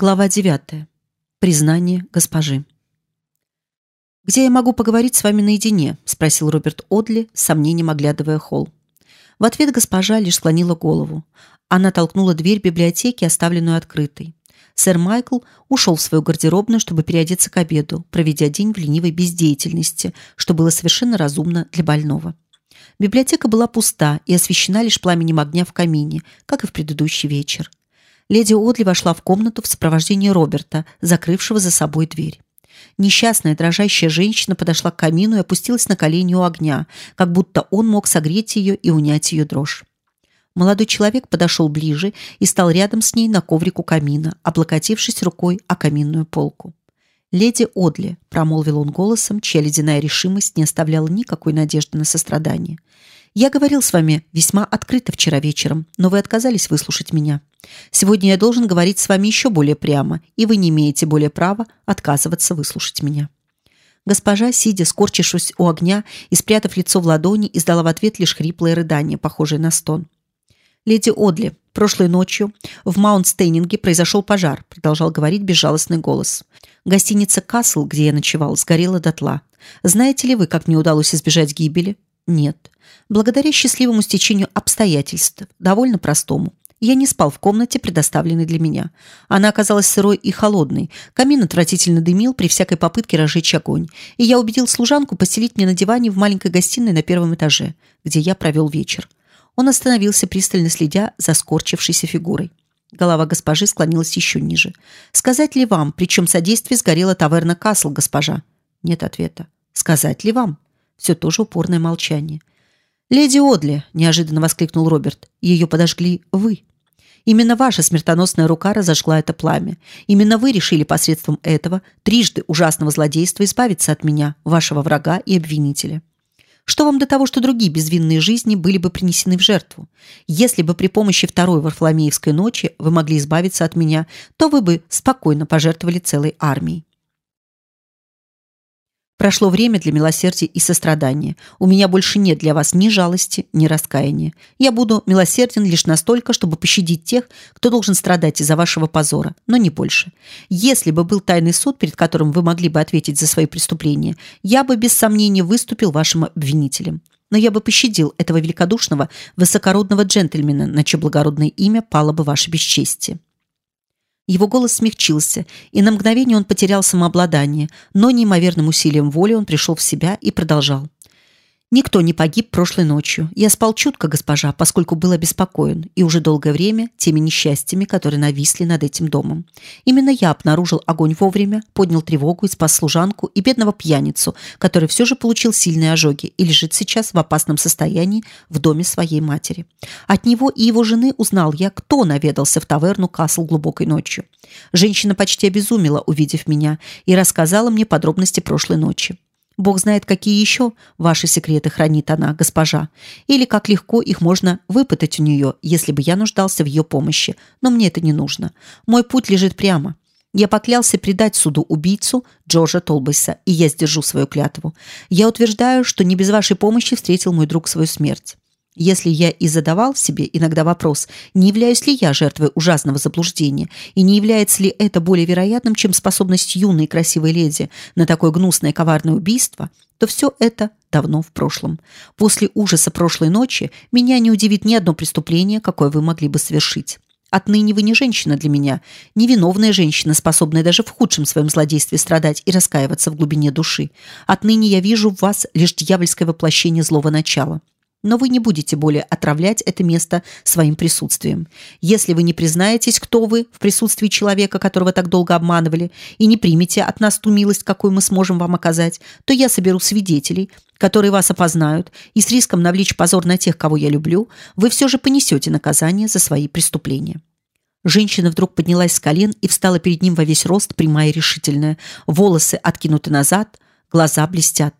Глава 9. Признание госпожи. «Где я могу поговорить с вами наедине?» – спросил Роберт Одли, с сомнением оглядывая холл. В ответ госпожа лишь склонила голову. Она толкнула дверь библиотеки, оставленную открытой. Сэр Майкл ушел в свою гардеробную, чтобы переодеться к обеду, проведя день в ленивой бездеятельности, что было совершенно разумно для больного. Библиотека была пуста и освещена лишь пламенем огня в камине, как и в предыдущий вечер леди Одли вошла в комнату в сопровождении Роберта, закрывшего за собой дверь. Несчастная дрожащая женщина подошла к камину и опустилась на колени у огня, как будто он мог согреть ее и унять ее дрожь. Молодой человек подошел ближе и стал рядом с ней на коврику камина, облокотившись рукой о каминную полку. «Леди Одли», — промолвил он голосом, чья ледяная решимость не оставляла никакой надежды на сострадание, — я говорил с вами весьма открыто вчера вечером, но вы отказались выслушать меня. Сегодня я должен говорить с вами еще более прямо, и вы не имеете более права отказываться выслушать меня. Госпожа, сидя, скорчившись у огня и спрятав лицо в ладони, издала в ответ лишь хриплое рыдание, похожее на стон. Леди Одли, прошлой ночью в Маунт-Стейнинге произошел пожар, продолжал говорить безжалостный голос. Гостиница Касл, где я ночевал, сгорела дотла. Знаете ли вы, как мне удалось избежать гибели? Нет. Благодаря счастливому стечению обстоятельств, довольно простому. Я не спал в комнате, предоставленной для меня. Она оказалась сырой и холодной. Камин отвратительно дымил при всякой попытке разжечь огонь. И я убедил служанку постелить мне на диване в маленькой гостиной на первом этаже, где я провел вечер. Он остановился, пристально следя за скорчившейся фигурой. Голова госпожи склонилась еще ниже. «Сказать ли вам, при чем содействии сгорела таверна Касл, госпожа?» Нет ответа. «Сказать ли вам?» Все тоже упорное молчание. «Леди Одли!» – неожиданно воскликнул Роберт. «Ее подожгли вы. Именно ваша смертоносная рука разожгла это пламя. Именно вы решили посредством этого трижды ужасного злодейства избавиться от меня, вашего врага и обвинителя. Что вам до того, что другие безвинные жизни были бы принесены в жертву? Если бы при помощи второй Варфоломеевской ночи вы могли избавиться от меня, то вы бы спокойно пожертвовали целой армией. Прошло время для милосердия и сострадания. У меня больше нет для вас ни жалости, ни раскаяния. Я буду милосерден лишь настолько, чтобы пощадить тех, кто должен страдать из-за вашего позора, но не больше. Если бы был тайный суд, перед которым вы могли бы ответить за свои преступления, я бы без сомнения выступил вашим обвинителем. Но я бы пощадил этого великодушного, высокородного джентльмена, на чье благородное имя пало бы ваше бесчестие. Его голос смягчился, и на мгновение он потерял самообладание, но неимоверным усилием воли он пришел в себя и продолжал. Никто не погиб прошлой ночью. Я спал чутко, госпожа, поскольку был обеспокоен, и уже долгое время теми несчастьями, которые нависли над этим домом. Именно я обнаружил огонь вовремя, поднял тревогу и спас служанку и бедного пьяницу, который все же получил сильные ожоги и лежит сейчас в опасном состоянии в доме своей матери. От него и его жены узнал я, кто наведался в таверну Касл глубокой ночью. Женщина почти обезумела, увидев меня, и рассказала мне подробности прошлой ночи. Бог знает, какие еще ваши секреты хранит она, госпожа, или как легко их можно выпытать у нее, если бы я нуждался в ее помощи. Но мне это не нужно. Мой путь лежит прямо. Я поклялся предать суду убийцу Джорджа Толбейса, и я сдержу свою клятву. Я утверждаю, что не без вашей помощи встретил мой друг свою смерть. Если я и задавал себе иногда вопрос, не являюсь ли я жертвой ужасного заблуждения, и не является ли это более вероятным, чем способность юной красивой леди на такое гнусное коварное убийство, то все это давно в прошлом. После ужаса прошлой ночи меня не удивит ни одно преступление, какое вы могли бы совершить. Отныне вы не женщина для меня, невиновная женщина, способная даже в худшем своем злодействе страдать и раскаиваться в глубине души. Отныне я вижу в вас лишь дьявольское воплощение злого начала. Но вы не будете более отравлять это место своим присутствием. Если вы не признаетесь, кто вы в присутствии человека, которого так долго обманывали, и не примете от нас ту милость, какую мы сможем вам оказать, то я соберу свидетелей, которые вас опознают, и с риском навлечь позор на тех, кого я люблю, вы все же понесете наказание за свои преступления. Женщина вдруг поднялась с колен и встала перед ним во весь рост, прямая и решительная. Волосы откинуты назад, глаза блестят.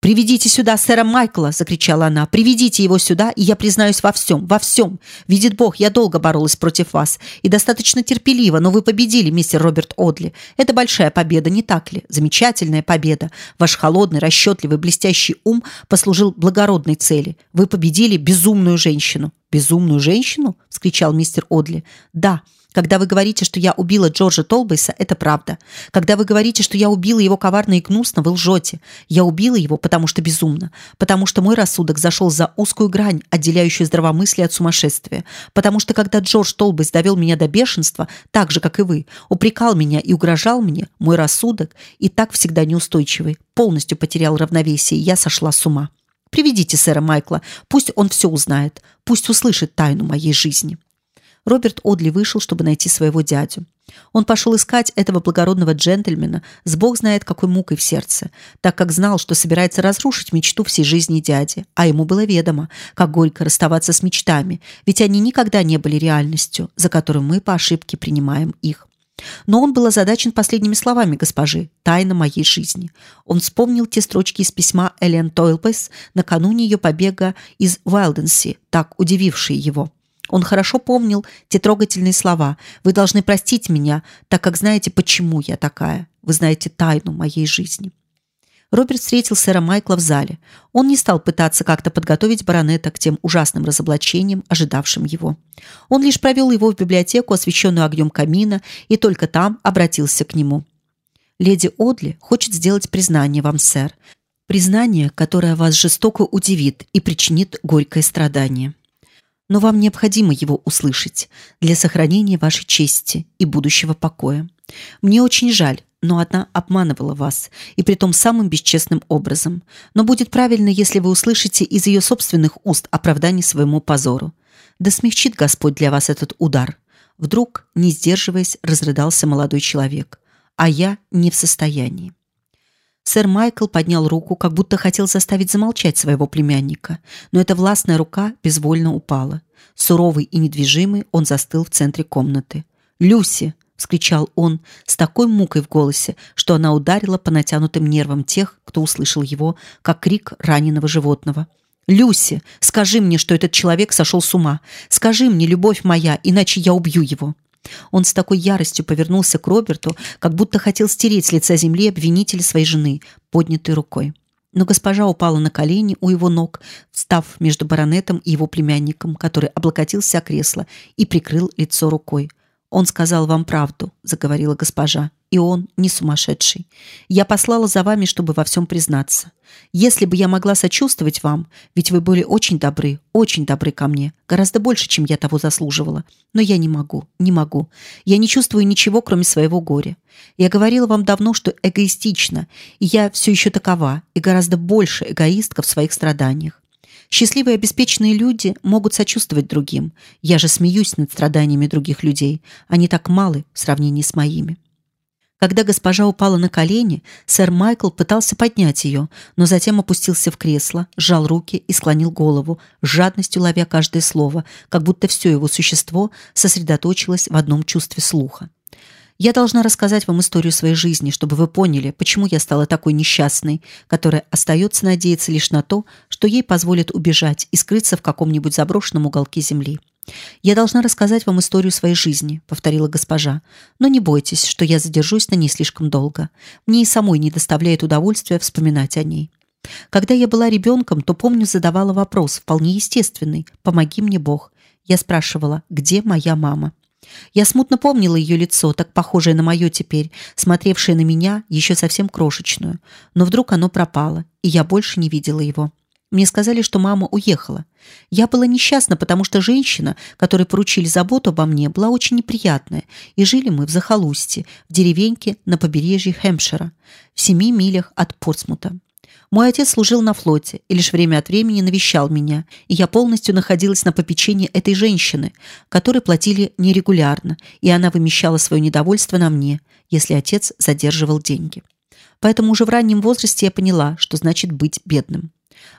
«Приведите сюда сэра Майкла!» – закричала она. «Приведите его сюда, и я признаюсь во всем, во всем! Видит Бог, я долго боролась против вас, и достаточно терпеливо, но вы победили, мистер Роберт Одли. Это большая победа, не так ли? Замечательная победа. Ваш холодный, расчетливый, блестящий ум послужил благородной цели. Вы победили безумную женщину». «Безумную женщину?» – вскричал мистер Одли. «Да» Когда вы говорите, что я убила Джорджа Толбейса, это правда. Когда вы говорите, что я убила его коварно и гнусно, вы лжете. Я убила его, потому что безумно. Потому что мой рассудок зашел за узкую грань, отделяющую здравомыслие от сумасшествия. Потому что когда Джордж Толбейс довел меня до бешенства, так же, как и вы, упрекал меня и угрожал мне, мой рассудок, и так всегда неустойчивый, полностью потерял равновесие, я сошла с ума. Приведите сэра Майкла, пусть он все узнает, пусть услышит тайну моей жизни. Роберт Одли вышел, чтобы найти своего дядю. Он пошел искать этого благородного джентльмена с бог знает какой мукой в сердце, так как знал, что собирается разрушить мечту всей жизни дяди, а ему было ведомо, как горько расставаться с мечтами, ведь они никогда не были реальностью, за которую мы по ошибке принимаем их. Но он был озадачен последними словами госпожи «Тайна моей жизни». Он вспомнил те строчки из письма Элен Тойлпес накануне ее побега из Уайлденси, так удивившие его. Он хорошо помнил те трогательные слова. «Вы должны простить меня, так как знаете, почему я такая. Вы знаете тайну моей жизни». Роберт встретил сэра Майкла в зале. Он не стал пытаться как-то подготовить баронета к тем ужасным разоблачениям, ожидавшим его. Он лишь провел его в библиотеку, освещенную огнем камина, и только там обратился к нему. «Леди Одли хочет сделать признание вам, сэр. Признание, которое вас жестоко удивит и причинит горькое страдание но вам необходимо его услышать для сохранения вашей чести и будущего покоя. Мне очень жаль, но одна обманывала вас, и притом самым бесчестным образом. Но будет правильно, если вы услышите из ее собственных уст оправдание своему позору. Да смягчит Господь для вас этот удар. Вдруг, не сдерживаясь, разрыдался молодой человек, а я не в состоянии. Сэр Майкл поднял руку, как будто хотел заставить замолчать своего племянника, но эта властная рука безвольно упала. Суровый и недвижимый, он застыл в центре комнаты. "Люси!" вскричал он с такой мукой в голосе, что она ударила по натянутым нервам тех, кто услышал его, как крик раненого животного. "Люси, скажи мне, что этот человек сошел с ума. Скажи мне, любовь моя, иначе я убью его". Он с такой яростью повернулся к Роберту, как будто хотел стереть с лица земли обвинителя своей жены, поднятой рукой. Но госпожа упала на колени у его ног, встав между баронетом и его племянником, который облокотился о кресло и прикрыл лицо рукой. Он сказал вам правду, заговорила госпожа, и он не сумасшедший. Я послала за вами, чтобы во всем признаться. Если бы я могла сочувствовать вам, ведь вы были очень добры, очень добры ко мне, гораздо больше, чем я того заслуживала, но я не могу, не могу. Я не чувствую ничего, кроме своего горя. Я говорила вам давно, что эгоистична, и я все еще такова, и гораздо больше эгоистка в своих страданиях. Счастливые обеспеченные люди могут сочувствовать другим. Я же смеюсь над страданиями других людей. Они так малы в сравнении с моими. Когда госпожа упала на колени, сэр Майкл пытался поднять ее, но затем опустился в кресло, сжал руки и склонил голову, жадностью ловя каждое слово, как будто все его существо сосредоточилось в одном чувстве слуха. Я должна рассказать вам историю своей жизни, чтобы вы поняли, почему я стала такой несчастной, которая остается надеяться лишь на то, что ей позволят убежать и скрыться в каком-нибудь заброшенном уголке земли. Я должна рассказать вам историю своей жизни, повторила госпожа. Но не бойтесь, что я задержусь на ней слишком долго. Мне и самой не доставляет удовольствия вспоминать о ней. Когда я была ребенком, то помню, задавала вопрос вполне естественный: "Помоги мне, Бог". Я спрашивала: "Где моя мама?" Я смутно помнила ее лицо, так похожее на мое теперь, смотревшее на меня, еще совсем крошечную. Но вдруг оно пропало, и я больше не видела его. Мне сказали, что мама уехала. Я была несчастна, потому что женщина, которой поручили заботу обо мне, была очень неприятная, и жили мы в захолустье, в деревеньке на побережье Хэмпшира, в семи милях от Портсмута. Мой отец служил на флоте и лишь время от времени навещал меня, и я полностью находилась на попечении этой женщины, которой платили нерегулярно, и она вымещала свое недовольство на мне, если отец задерживал деньги. Поэтому уже в раннем возрасте я поняла, что значит быть бедным.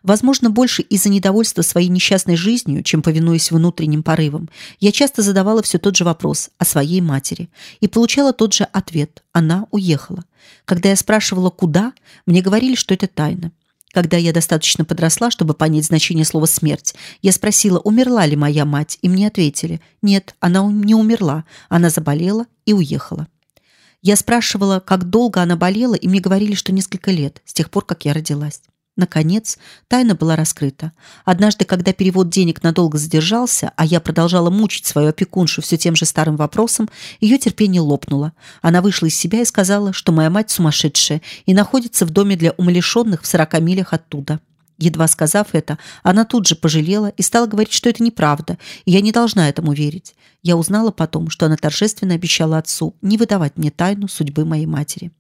Возможно, больше из-за недовольства своей несчастной жизнью, чем повинуясь внутренним порывам, я часто задавала все тот же вопрос о своей матери и получала тот же ответ: она уехала. Когда я спрашивала куда, мне говорили, что это тайна. Когда я достаточно подросла, чтобы понять значение слова смерть, я спросила, умерла ли моя мать, и мне ответили: нет, она не умерла, она заболела и уехала. Я спрашивала, как долго она болела, и мне говорили, что несколько лет, с тех пор, как я родилась. Наконец, тайна была раскрыта. Однажды, когда перевод денег надолго задержался, а я продолжала мучить свою опекуншу все тем же старым вопросом, ее терпение лопнуло. Она вышла из себя и сказала, что моя мать сумасшедшая и находится в доме для умалишенных в сорока милях оттуда. Едва сказав это, она тут же пожалела и стала говорить, что это неправда, и я не должна этому верить. Я узнала потом, что она торжественно обещала отцу не выдавать мне тайну судьбы моей матери.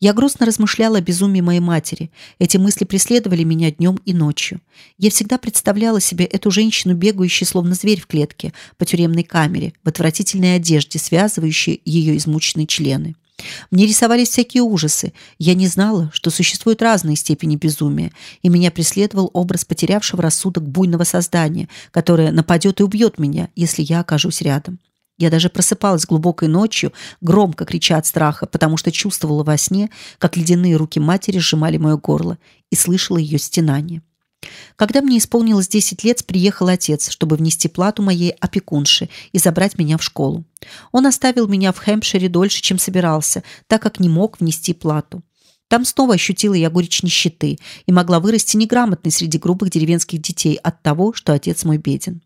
Я грустно размышляла о безумии моей матери. Эти мысли преследовали меня днем и ночью. Я всегда представляла себе эту женщину, бегающую словно зверь в клетке по тюремной камере, в отвратительной одежде, связывающей ее измученные члены. Мне рисовались всякие ужасы. Я не знала, что существуют разные степени безумия, и меня преследовал образ потерявшего рассудок буйного создания, которое нападет и убьет меня, если я окажусь рядом. Я даже просыпалась глубокой ночью, громко крича от страха, потому что чувствовала во сне, как ледяные руки матери сжимали мое горло, и слышала ее стенание. Когда мне исполнилось 10 лет, приехал отец, чтобы внести плату моей опекунше и забрать меня в школу. Он оставил меня в Хэмпшире дольше, чем собирался, так как не мог внести плату. Там снова ощутила я горечь нищеты и могла вырасти неграмотной среди грубых деревенских детей от того, что отец мой беден.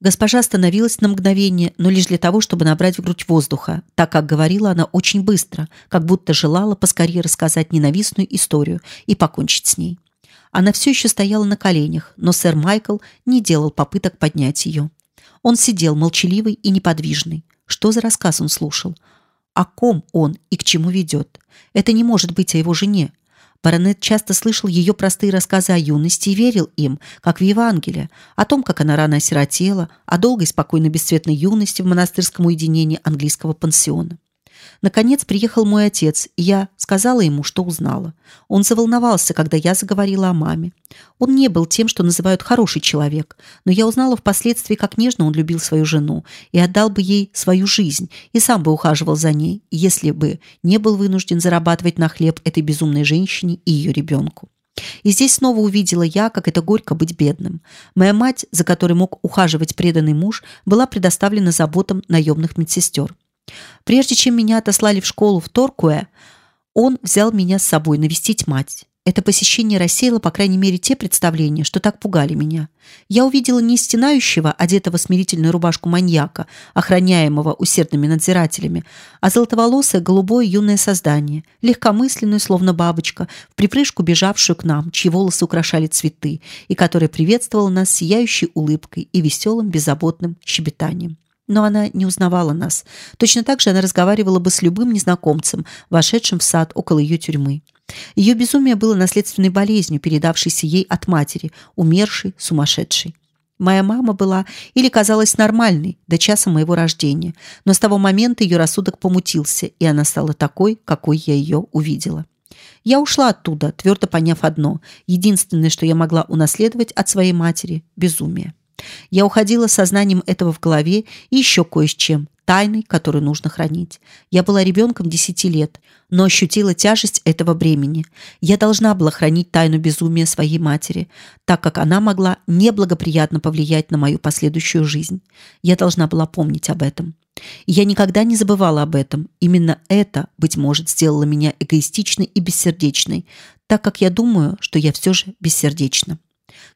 Госпожа остановилась на мгновение, но лишь для того, чтобы набрать в грудь воздуха, так как говорила она очень быстро, как будто желала поскорее рассказать ненавистную историю и покончить с ней. Она все еще стояла на коленях, но сэр Майкл не делал попыток поднять ее. Он сидел молчаливый и неподвижный. Что за рассказ он слушал? О ком он и к чему ведет? Это не может быть о его жене. Баронет часто слышал ее простые рассказы о юности и верил им, как в Евангелие, о том, как она рано осиротела, о долгой спокойной бесцветной юности в монастырском уединении английского пансиона. Наконец приехал мой отец, и я сказала ему, что узнала. Он заволновался, когда я заговорила о маме. Он не был тем, что называют хороший человек, но я узнала впоследствии, как нежно он любил свою жену и отдал бы ей свою жизнь, и сам бы ухаживал за ней, если бы не был вынужден зарабатывать на хлеб этой безумной женщине и ее ребенку. И здесь снова увидела я, как это горько быть бедным. Моя мать, за которой мог ухаживать преданный муж, была предоставлена заботам наемных медсестер. Прежде чем меня отослали в школу в Торкуэ, он взял меня с собой навестить мать. Это посещение рассеяло, по крайней мере, те представления, что так пугали меня. Я увидела не стенающего, одетого в смирительную рубашку маньяка, охраняемого усердными надзирателями, а золотоволосое голубое юное создание, легкомысленную, словно бабочка, в припрыжку бежавшую к нам, чьи волосы украшали цветы, и которая приветствовала нас сияющей улыбкой и веселым беззаботным щебетанием но она не узнавала нас. Точно так же она разговаривала бы с любым незнакомцем, вошедшим в сад около ее тюрьмы. Ее безумие было наследственной болезнью, передавшейся ей от матери, умершей, сумасшедшей. Моя мама была или казалась нормальной до часа моего рождения, но с того момента ее рассудок помутился, и она стала такой, какой я ее увидела. Я ушла оттуда, твердо поняв одно: единственное, что я могла унаследовать от своей матери безумие. Я уходила сознанием этого в голове и еще кое с чем, тайной, которую нужно хранить. Я была ребенком десяти лет, но ощутила тяжесть этого бремени. Я должна была хранить тайну безумия своей матери, так как она могла неблагоприятно повлиять на мою последующую жизнь. Я должна была помнить об этом. Я никогда не забывала об этом. Именно это, быть может, сделало меня эгоистичной и бессердечной, так как я думаю, что я все же бессердечна.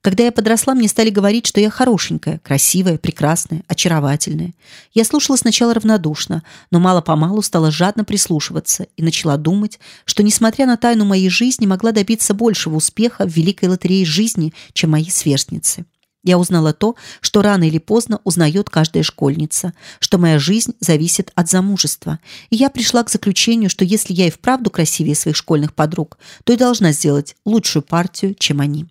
Когда я подросла, мне стали говорить, что я хорошенькая, красивая, прекрасная, очаровательная. Я слушала сначала равнодушно, но мало-помалу стала жадно прислушиваться и начала думать, что, несмотря на тайну моей жизни, могла добиться большего успеха в великой лотерее жизни, чем мои сверстницы. Я узнала то, что рано или поздно узнает каждая школьница, что моя жизнь зависит от замужества. И я пришла к заключению, что если я и вправду красивее своих школьных подруг, то и должна сделать лучшую партию, чем они.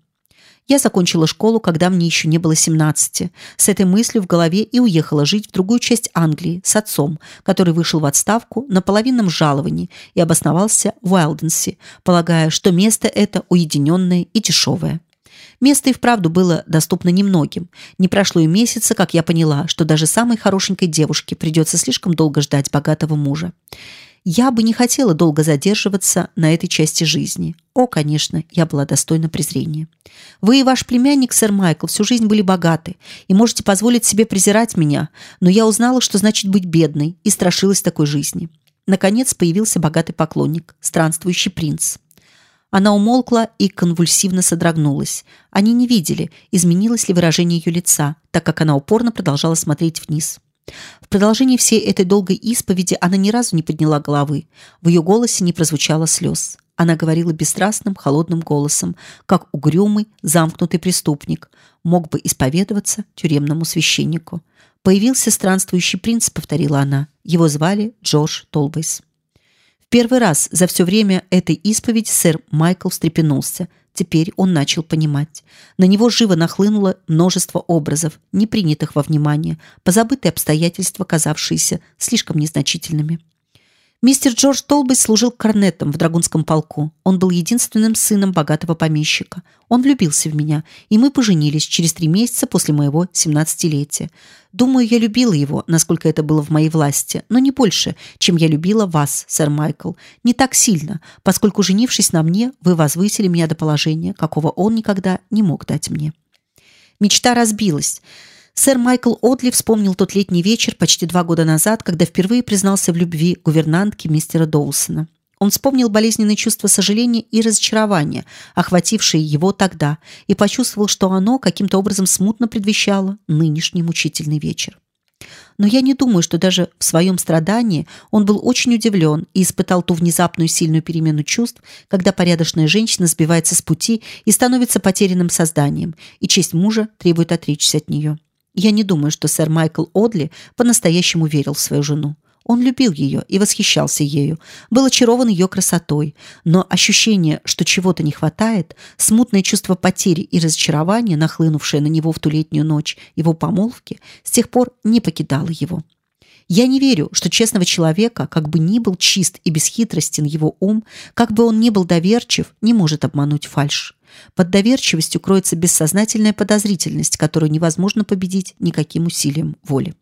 Я закончила школу, когда мне еще не было 17. С этой мыслью в голове и уехала жить в другую часть Англии с отцом, который вышел в отставку на половинном жаловании и обосновался в Уайлденсе, полагая, что место это уединенное и дешевое. Место и вправду было доступно немногим. Не прошло и месяца, как я поняла, что даже самой хорошенькой девушке придется слишком долго ждать богатого мужа. Я бы не хотела долго задерживаться на этой части жизни. О, конечно, я была достойна презрения. Вы и ваш племянник, сэр Майкл, всю жизнь были богаты и можете позволить себе презирать меня, но я узнала, что значит быть бедной, и страшилась такой жизни. Наконец появился богатый поклонник, странствующий принц. Она умолкла и конвульсивно содрогнулась. Они не видели, изменилось ли выражение ее лица, так как она упорно продолжала смотреть вниз. В продолжении всей этой долгой исповеди она ни разу не подняла головы. В ее голосе не прозвучало слез. Она говорила бесстрастным, холодным голосом, как угрюмый, замкнутый преступник мог бы исповедоваться тюремному священнику. Появился странствующий принц, повторила она. Его звали Джордж Толбейс. В первый раз за все время этой исповеди сэр Майкл встрепенулся. Теперь он начал понимать. На него живо нахлынуло множество образов, не принятых во внимание, позабытые обстоятельства, казавшиеся слишком незначительными. Мистер Джордж Толбей служил корнетом в драгунском полку. Он был единственным сыном богатого помещика. Он влюбился в меня, и мы поженились через три месяца после моего семнадцатилетия. Думаю, я любила его, насколько это было в моей власти, но не больше, чем я любила вас, сэр Майкл. Не так сильно, поскольку, женившись на мне, вы возвысили меня до положения, какого он никогда не мог дать мне. Мечта разбилась. Сэр Майкл Одли вспомнил тот летний вечер почти два года назад, когда впервые признался в любви гувернантке мистера Доусона. Он вспомнил болезненные чувства сожаления и разочарования, охватившие его тогда, и почувствовал, что оно каким-то образом смутно предвещало нынешний мучительный вечер. Но я не думаю, что даже в своем страдании он был очень удивлен и испытал ту внезапную сильную перемену чувств, когда порядочная женщина сбивается с пути и становится потерянным созданием, и честь мужа требует отречься от нее. Я не думаю, что сэр Майкл Одли по-настоящему верил в свою жену. Он любил ее и восхищался ею, был очарован ее красотой, но ощущение, что чего-то не хватает, смутное чувство потери и разочарования, нахлынувшее на него в ту летнюю ночь его помолвки, с тех пор не покидало его. Я не верю, что честного человека, как бы ни был чист и бесхитростен его ум, как бы он ни был доверчив, не может обмануть фальшь. Под доверчивостью кроется бессознательная подозрительность, которую невозможно победить никаким усилием воли.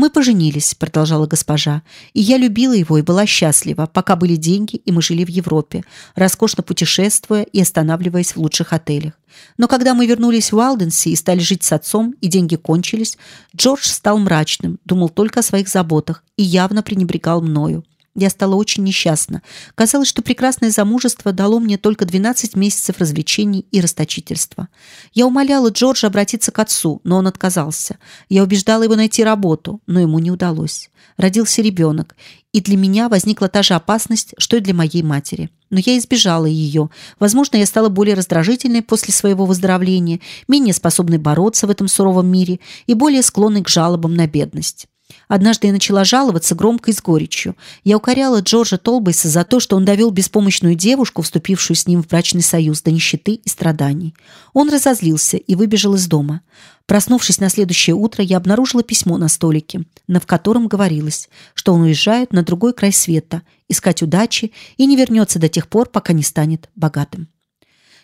Мы поженились, продолжала госпожа, и я любила его и была счастлива, пока были деньги, и мы жили в Европе, роскошно путешествуя и останавливаясь в лучших отелях. Но когда мы вернулись в Уалденси и стали жить с отцом, и деньги кончились, Джордж стал мрачным, думал только о своих заботах и явно пренебрегал мною. Я стала очень несчастна. Казалось, что прекрасное замужество дало мне только 12 месяцев развлечений и расточительства. Я умоляла Джорджа обратиться к отцу, но он отказался. Я убеждала его найти работу, но ему не удалось. Родился ребенок, и для меня возникла та же опасность, что и для моей матери. Но я избежала ее. Возможно, я стала более раздражительной после своего выздоровления, менее способной бороться в этом суровом мире и более склонной к жалобам на бедность. Однажды я начала жаловаться громко и с горечью. Я укоряла Джорджа Толбейса за то, что он довел беспомощную девушку, вступившую с ним в брачный союз, до нищеты и страданий. Он разозлился и выбежал из дома. Проснувшись на следующее утро, я обнаружила письмо на столике, на в котором говорилось, что он уезжает на другой край света, искать удачи и не вернется до тех пор, пока не станет богатым.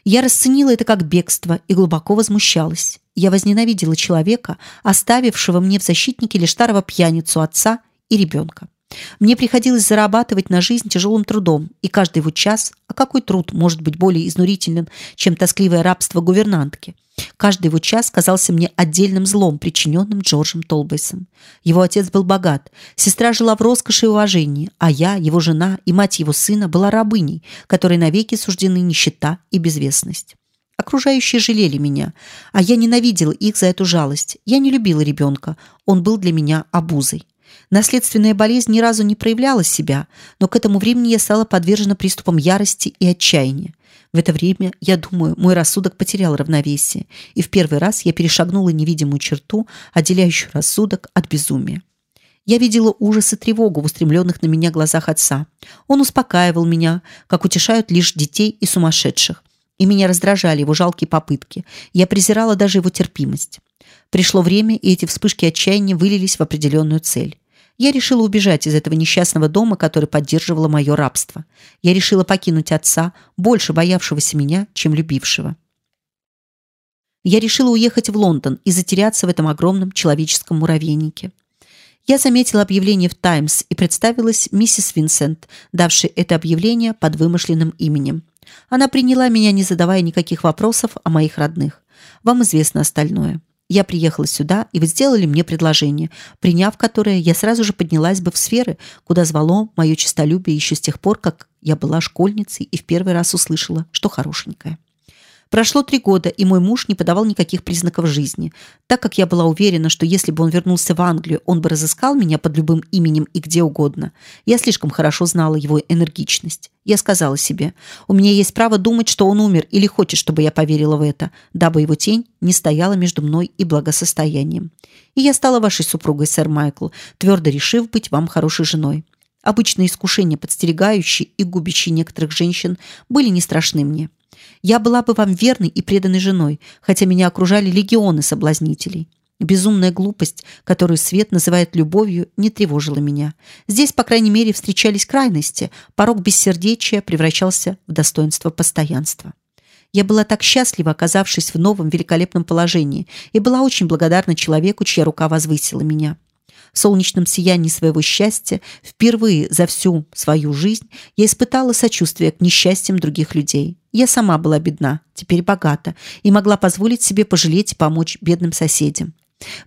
Я расценила это как бегство и глубоко возмущалась. Я возненавидела человека, оставившего мне в защитнике лишь старого пьяницу отца и ребенка. Мне приходилось зарабатывать на жизнь тяжелым трудом, и каждый его час, а какой труд может быть более изнурительным, чем тоскливое рабство гувернантки? Каждый его час казался мне отдельным злом, причиненным Джорджем Толбейсом. Его отец был богат, сестра жила в роскоши и уважении, а я, его жена и мать его сына была рабыней, которой навеки суждены нищета и безвестность. Окружающие жалели меня, а я ненавидела их за эту жалость. Я не любила ребенка, он был для меня обузой. Наследственная болезнь ни разу не проявляла себя, но к этому времени я стала подвержена приступам ярости и отчаяния. В это время, я думаю, мой рассудок потерял равновесие, и в первый раз я перешагнула невидимую черту, отделяющую рассудок от безумия. Я видела ужас и тревогу в устремленных на меня глазах отца. Он успокаивал меня, как утешают лишь детей и сумасшедших и меня раздражали его жалкие попытки. Я презирала даже его терпимость. Пришло время, и эти вспышки отчаяния вылились в определенную цель. Я решила убежать из этого несчастного дома, который поддерживало мое рабство. Я решила покинуть отца, больше боявшегося меня, чем любившего. Я решила уехать в Лондон и затеряться в этом огромном человеческом муравейнике. Я заметила объявление в Таймс и представилась миссис Винсент, давшей это объявление под вымышленным именем. Она приняла меня, не задавая никаких вопросов о моих родных. Вам известно остальное. Я приехала сюда, и вы сделали мне предложение, приняв которое, я сразу же поднялась бы в сферы, куда звало мое честолюбие еще с тех пор, как я была школьницей и в первый раз услышала, что хорошенькая. Прошло три года, и мой муж не подавал никаких признаков жизни. Так как я была уверена, что если бы он вернулся в Англию, он бы разыскал меня под любым именем и где угодно, я слишком хорошо знала его энергичность. Я сказала себе, у меня есть право думать, что он умер или хочет, чтобы я поверила в это, дабы его тень не стояла между мной и благосостоянием. И я стала вашей супругой, сэр Майкл, твердо решив быть вам хорошей женой. Обычные искушения, подстерегающие и губящие некоторых женщин, были не страшны мне. Я была бы вам верной и преданной женой, хотя меня окружали легионы соблазнителей. Безумная глупость, которую свет называет любовью, не тревожила меня. Здесь, по крайней мере, встречались крайности. Порог бессердечия превращался в достоинство постоянства. Я была так счастлива, оказавшись в новом великолепном положении, и была очень благодарна человеку, чья рука возвысила меня в солнечном сиянии своего счастья, впервые за всю свою жизнь я испытала сочувствие к несчастьям других людей. Я сама была бедна, теперь богата, и могла позволить себе пожалеть и помочь бедным соседям.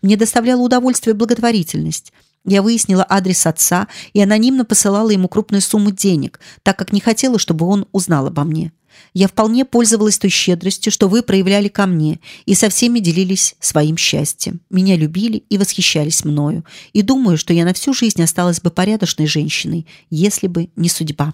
Мне доставляла удовольствие благотворительность. Я выяснила адрес отца и анонимно посылала ему крупную сумму денег, так как не хотела, чтобы он узнал обо мне. Я вполне пользовалась той щедростью, что вы проявляли ко мне, и со всеми делились своим счастьем. Меня любили и восхищались мною, и думаю, что я на всю жизнь осталась бы порядочной женщиной, если бы не судьба.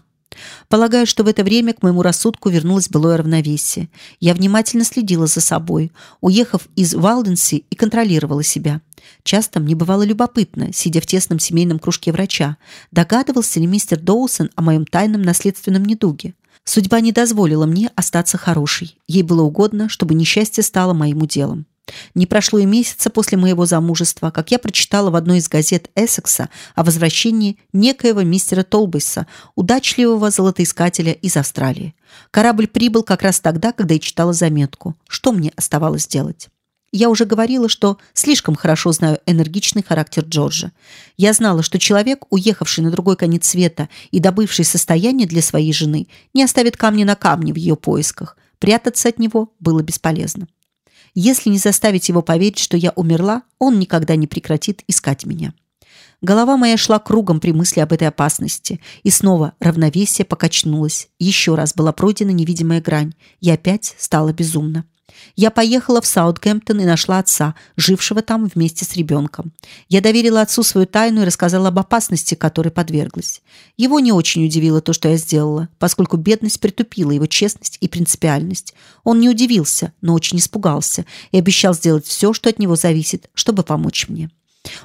Полагаю, что в это время к моему рассудку вернулось былое равновесие. Я внимательно следила за собой, уехав из Валденси и контролировала себя. Часто мне бывало любопытно, сидя в тесном семейном кружке врача, догадывался ли мистер Доусон о моем тайном наследственном недуге. Судьба не дозволила мне остаться хорошей. Ей было угодно, чтобы несчастье стало моим уделом. Не прошло и месяца после моего замужества, как я прочитала в одной из газет Эссекса о возвращении некоего мистера Толбейса, удачливого золотоискателя из Австралии. Корабль прибыл как раз тогда, когда я читала заметку. Что мне оставалось делать? Я уже говорила, что слишком хорошо знаю энергичный характер Джорджа. Я знала, что человек, уехавший на другой конец света и добывший состояние для своей жены, не оставит камня на камне в ее поисках. Прятаться от него было бесполезно. Если не заставить его поверить, что я умерла, он никогда не прекратит искать меня. Голова моя шла кругом при мысли об этой опасности, и снова равновесие покачнулось. Еще раз была пройдена невидимая грань, и опять стало безумно. Я поехала в Саутгемптон и нашла отца, жившего там вместе с ребенком. Я доверила отцу свою тайну и рассказала об опасности, которой подверглась. Его не очень удивило то, что я сделала, поскольку бедность притупила его честность и принципиальность. Он не удивился, но очень испугался и обещал сделать все, что от него зависит, чтобы помочь мне.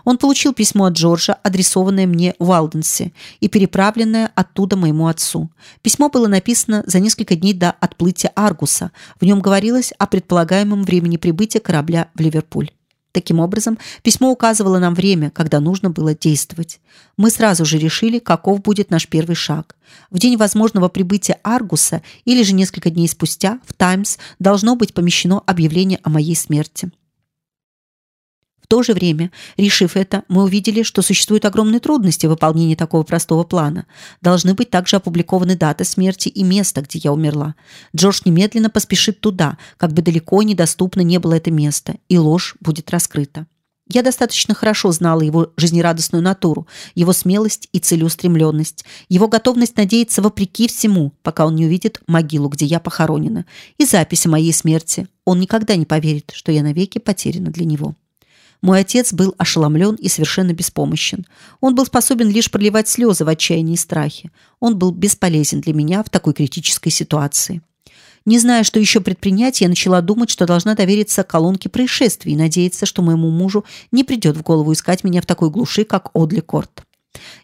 Он получил письмо от Джорджа, адресованное мне в Алденсе и переправленное оттуда моему отцу. Письмо было написано за несколько дней до отплытия Аргуса. В нем говорилось о предполагаемом времени прибытия корабля в Ливерпуль. Таким образом, письмо указывало нам время, когда нужно было действовать. Мы сразу же решили, каков будет наш первый шаг. В день возможного прибытия Аргуса или же несколько дней спустя в Таймс должно быть помещено объявление о моей смерти то же время, решив это, мы увидели, что существуют огромные трудности в выполнении такого простого плана. Должны быть также опубликованы дата смерти и место, где я умерла. Джордж немедленно поспешит туда, как бы далеко и недоступно не было это место, и ложь будет раскрыта. Я достаточно хорошо знала его жизнерадостную натуру, его смелость и целеустремленность, его готовность надеяться вопреки всему, пока он не увидит могилу, где я похоронена, и запись о моей смерти. Он никогда не поверит, что я навеки потеряна для него. Мой отец был ошеломлен и совершенно беспомощен. Он был способен лишь проливать слезы в отчаянии и страхе. Он был бесполезен для меня в такой критической ситуации. Не зная, что еще предпринять, я начала думать, что должна довериться колонке происшествий и надеяться, что моему мужу не придет в голову искать меня в такой глуши, как Одли Корт.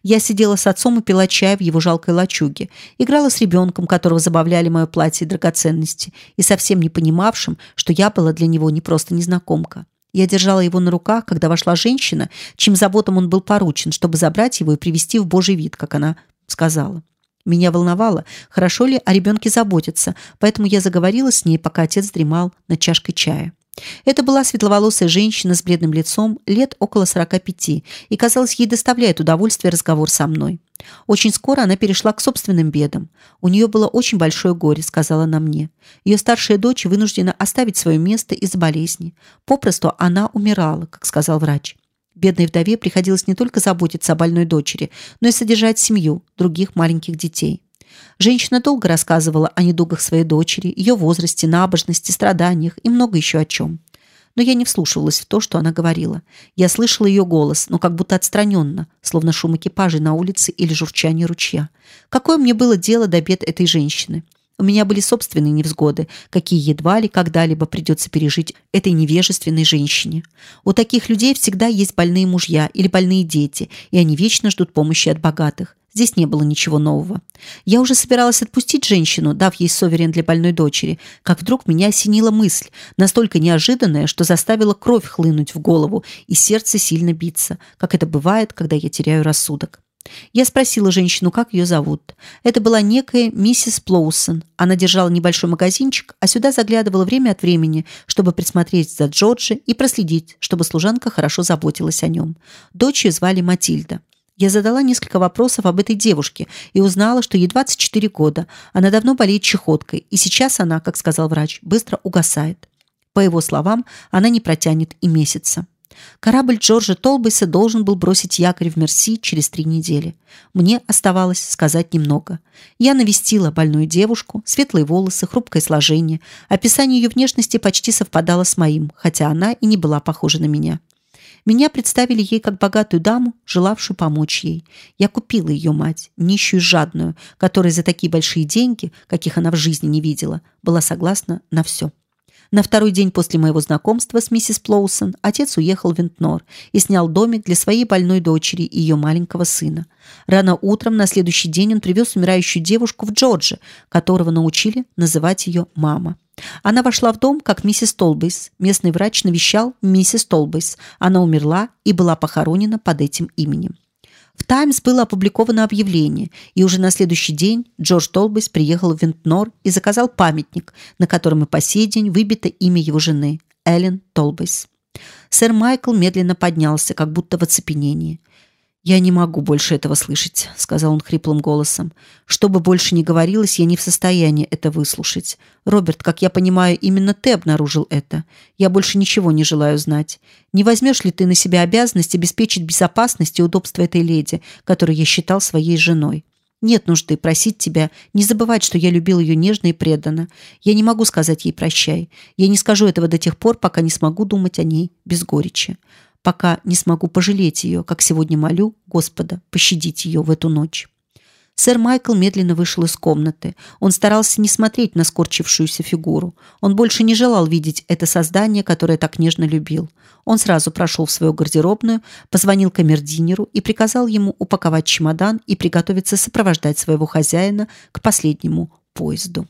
Я сидела с отцом и пила чай в его жалкой лачуге, играла с ребенком, которого забавляли мое платье и драгоценности, и совсем не понимавшим, что я была для него не просто незнакомка. Я держала его на руках, когда вошла женщина, чьим заботам он был поручен, чтобы забрать его и привести в Божий вид, как она сказала. Меня волновало, хорошо ли о ребенке заботиться, поэтому я заговорила с ней, пока отец дремал над чашкой чая. Это была светловолосая женщина с бледным лицом, лет около 45, и, казалось, ей доставляет удовольствие разговор со мной. Очень скоро она перешла к собственным бедам. У нее было очень большое горе, сказала она мне. Ее старшая дочь вынуждена оставить свое место из-за болезни. Попросту она умирала, как сказал врач. Бедной вдове приходилось не только заботиться о больной дочери, но и содержать семью, других маленьких детей. Женщина долго рассказывала о недугах своей дочери, ее возрасте, набожности, страданиях и много еще о чем. Но я не вслушивалась в то, что она говорила. Я слышала ее голос, но как будто отстраненно, словно шум экипажей на улице или журчание ручья. Какое мне было дело до бед этой женщины? У меня были собственные невзгоды, какие едва ли когда-либо придется пережить этой невежественной женщине. У таких людей всегда есть больные мужья или больные дети, и они вечно ждут помощи от богатых. Здесь не было ничего нового. Я уже собиралась отпустить женщину, дав ей соверен для больной дочери, как вдруг меня осенила мысль, настолько неожиданная, что заставила кровь хлынуть в голову и сердце сильно биться, как это бывает, когда я теряю рассудок. Я спросила женщину, как ее зовут. Это была некая миссис Плоусон. Она держала небольшой магазинчик, а сюда заглядывала время от времени, чтобы присмотреть за Джорджи и проследить, чтобы служанка хорошо заботилась о нем. Дочь ее звали Матильда. Я задала несколько вопросов об этой девушке и узнала, что ей 24 года. Она давно болеет чехоткой, и сейчас она, как сказал врач, быстро угасает. По его словам, она не протянет и месяца. Корабль Джорджа Толбейса должен был бросить якорь в Мерси через три недели. Мне оставалось сказать немного. Я навестила больную девушку, светлые волосы, хрупкое сложение. Описание ее внешности почти совпадало с моим, хотя она и не была похожа на меня. Меня представили ей как богатую даму, желавшую помочь ей. Я купила ее мать, нищую и жадную, которая за такие большие деньги, каких она в жизни не видела, была согласна на все. На второй день после моего знакомства с миссис Плоусон отец уехал в Винтнор и снял домик для своей больной дочери и ее маленького сына. Рано утром на следующий день он привез умирающую девушку в Джорджи, которого научили называть ее мама. Она вошла в дом, как миссис Толбейс. Местный врач навещал миссис Толбейс. Она умерла и была похоронена под этим именем. В Таймс было опубликовано объявление, и уже на следующий день Джордж Толбейс приехал в Винтнор и заказал памятник, на котором и по сей день выбито имя его жены Эллен Толбейс. Сэр Майкл медленно поднялся, как будто в оцепенении. «Я не могу больше этого слышать», — сказал он хриплым голосом. «Что бы больше ни говорилось, я не в состоянии это выслушать. Роберт, как я понимаю, именно ты обнаружил это. Я больше ничего не желаю знать. Не возьмешь ли ты на себя обязанность обеспечить безопасность и удобство этой леди, которую я считал своей женой? Нет нужды просить тебя не забывать, что я любил ее нежно и преданно. Я не могу сказать ей прощай. Я не скажу этого до тех пор, пока не смогу думать о ней без горечи пока не смогу пожалеть ее, как сегодня молю Господа пощадить ее в эту ночь. Сэр Майкл медленно вышел из комнаты. Он старался не смотреть на скорчившуюся фигуру. Он больше не желал видеть это создание, которое так нежно любил. Он сразу прошел в свою гардеробную, позвонил камердинеру и приказал ему упаковать чемодан и приготовиться сопровождать своего хозяина к последнему поезду.